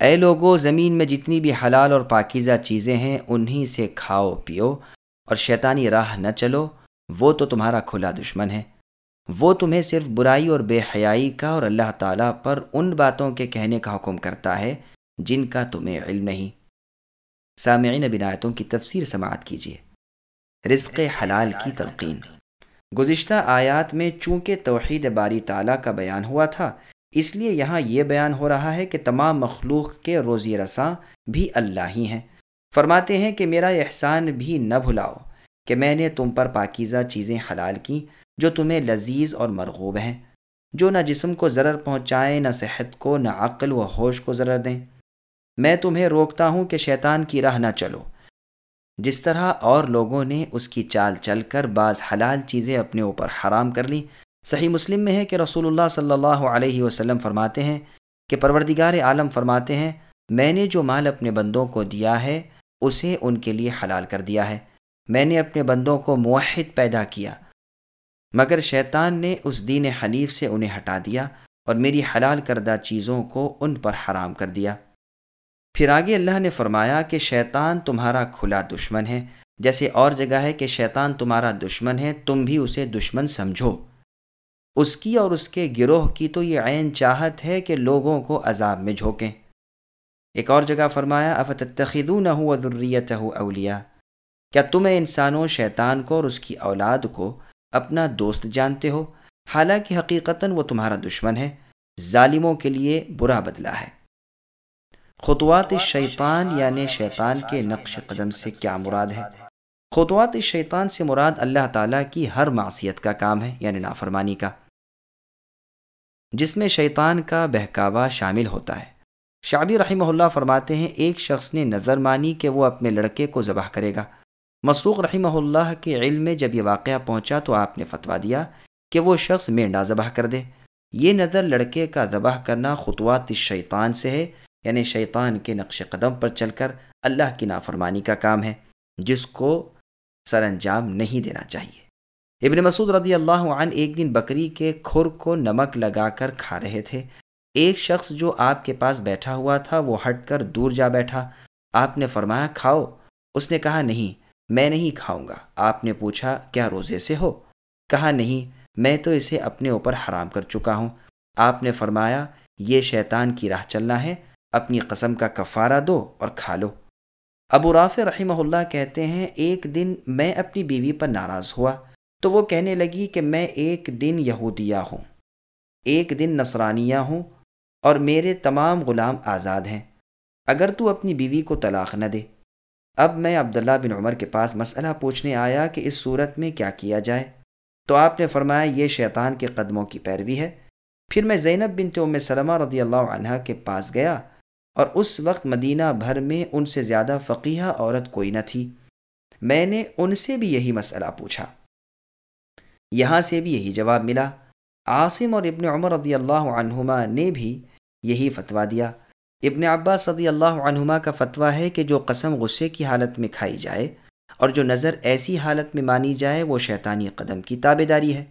اے لوگو، زمین میں جتنی بھی حلال اور پاکیزہ چیزیں ہیں، انہی سے کھاؤ، پیو، اور شیطانی راہ نہ چلو۔ وہ تو تمہارا کھلا دشمن ہے۔ وہ تمہیں صرف برائی اور بے حیائی کا اور اللہ تعالیٰ پر ان باتوں کے کہنے کا حکم کرتا ہے جن کا تمہیں علم نہیں۔ سامعین بنایتوں کی تفسیر سماعت کیجیے۔ رزق حلال کی تلقین۔ گزشتہ آیات میں چونکہ توحید باری تعالیٰ کا بیان ہوا تھا اس لیے یہاں یہ بیان ہو رہا ہے کہ تمام مخلوق کے روزی رساں بھی اللہ ہی ہیں۔ فرماتے ہیں کہ میرا احسان بھی نہ بھلاؤ کہ میں نے تم پر پاکیزہ چیزیں حلال کیں جو تمہیں لذیذ اور مرغوب ہیں۔ جو نہ جسم کو ضرر پہنچائیں نہ صحت کو، نہ عقل و ہوش کو ضرر دیں۔ میں تمہیں روکتا ہوں کہ شیطان کی راہ نہ چلو۔ جس طرح اور لوگوں نے اس کی چال چل کر بعض حلال چیزیں اپنے اوپر حرام کر لیں صحیح مسلم میں ہے کہ رسول اللہ صلی اللہ علیہ وسلم فرماتے ہیں کہ پروردگار عالم فرماتے ہیں، میں نے جو مال اپنے بندوں کو دیا ہے، اسے ان کے لیے حلال کر دیا ہے۔ میں نے اپنے بندوں کو موحد پیدا کیا، مگر شیطان نے اس دین حنیف سے انہیں ہٹا دیا اور میری حلال کردہ چیزوں کو ان پر حرام کر دیا۔ پھر آگے اللہ نے فرمایا کہ شیطان تمہارا کھلا دشمن ہے۔ جیسے اور جگہ ہے کہ شیطان تمہارا دشمن ہے، تم بھی اسے دشمن سمجھو۔ اس کی اور اس کے گروہ کی تو یہ عین چاہت ہے کہ لوگوں کو عذاب میں جھونکیں۔ ایک اور جگہ فرمایا افتخذون ہو ضروریت ہو اولیا کیا تم انسانوں شیطان کو اور اس کی اولاد کو اپنا دوست جانتے ہو؟ حالانکہ حقیقتاً وہ تمہارا دشمن ہے۔ ظالموں کے لیے برا بدلہ ہے۔ خطوات شیطان یعنی شیطان کے نقش قدم سے کیا مراد ہے؟ خطوات شیطان سے مراد اللہ تعالیٰ کی ہر معصیت کا کام ہے یعنی نافرمانی کا۔ جس میں شیطان کا بہکاوا شامل ہوتا ہے۔ شعبی رحمہ اللہ فرماتے ہیں، ایک شخص نے نظر مانی کہ وہ اپنے لڑکے کو ذبح کرے گا۔ مسوق رحمہ اللہ کے علم میں جب یہ واقعہ پہنچا تو آپ نے فتویٰ دیا کہ وہ شخص مینڈا ذبح کر دے۔ یہ نظر لڑکے کا ذبح کرنا خطوات شیطان سے ہے یعنی شیطان کے نقش قدم پر چل کر اللہ کی نافرمانی کا کام ہے، جس کو سر انجام نہیں دینا چاہیے۔ ابن مسعود رضی اللہ عنہ ایک دن بکری کے کھر کو نمک لگا کر کھا رہے تھے۔ ایک شخص جو آپ کے پاس بیٹھا ہوا تھا، وہ ہٹ کر دور جا بیٹھا۔ آپ نے فرمایا، کھاؤ۔ اس نے کہا، نہیں، میں نہیں کھاؤں گا۔ آپ نے پوچھا، کیا روزے سے ہو؟ کہا، نہیں، میں تو اسے اپنے اوپر حرام کر چکا ہوں۔ آپ نے فرمایا، یہ شیطان کی راہ چلنا ہے۔ اپنی قسم کا کفارہ دو اور کھا لو۔ ابو رافع رحمہ اللہ کہتے ہیں، ایک دن میں اپنی بیوی پر ناراض ہوا۔ تو وہ کہنے لگی کہ میں ایک دن یہودیہ ہوں، ایک دن نصرانیہ ہوں اور میرے تمام غلام آزاد ہیں۔ اگر تو اپنی بیوی کو طلاق نہ دے۔ اب میں عبداللہ بن عمر کے پاس مسئلہ پوچھنے آیا کہ اس صورت میں کیا کیا جائے۔ تو آپ نے فرمایا، یہ شیطان کے قدموں کی پیروی ہے۔ پھر میں زینب بن ام سلمہ رضی اللہ عنہ کے پاس گیا اور اس وقت مدینہ بھر میں ان سے زیادہ فقیہ عورت کوئی نہ تھی۔ میں نے ان سے بھی یہی مسئلہ پوچھا۔ یہاں سے بھی یہی جواب ملا۔ عاصم اور ابن عمر رضی اللہ عنہما نے بھی یہی فتویٰ دیا۔ ابن عباس رضی اللہ عنہما کا فتویٰ ہے کہ جو قسم غصے کی حالت میں کھائی جائے اور جو نظر ایسی حالت میں مانی جائے، وہ شیطانی قدم کی تابے داری ہے۔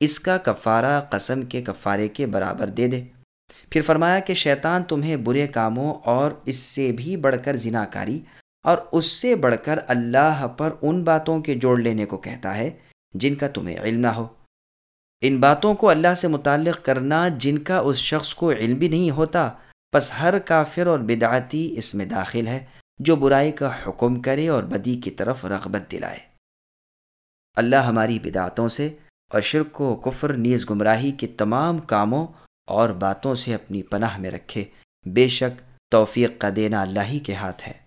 اس کا کفارہ قسم کے کفارے کے برابر دے دے۔ پھر فرمایا کہ شیطان تمہیں برے کاموں اور اس سے بھی بڑھ کر زنا کاری اور اس سے بڑھ کر اللہ پر ان باتوں کے جوڑ لینے کو کہتا ہے۔ جن کا تمہیں علم نہ ہو۔ ان باتوں کو اللہ سے متعلق کرنا جن کا اس شخص کو علم بھی نہیں ہوتا بس ہر کافر اور بدعتی اس میں داخل ہے، جو برائی کا حکم کرے اور بدی کی طرف رغبت دلائے۔ اللہ ہماری بدعتوں سے اور شرک و کفر نیز گمراہی کے تمام کاموں اور باتوں سے اپنی پناہ میں رکھے۔ بے شک توفیق کا دینا اللہ ہی کے ہاتھ ہے۔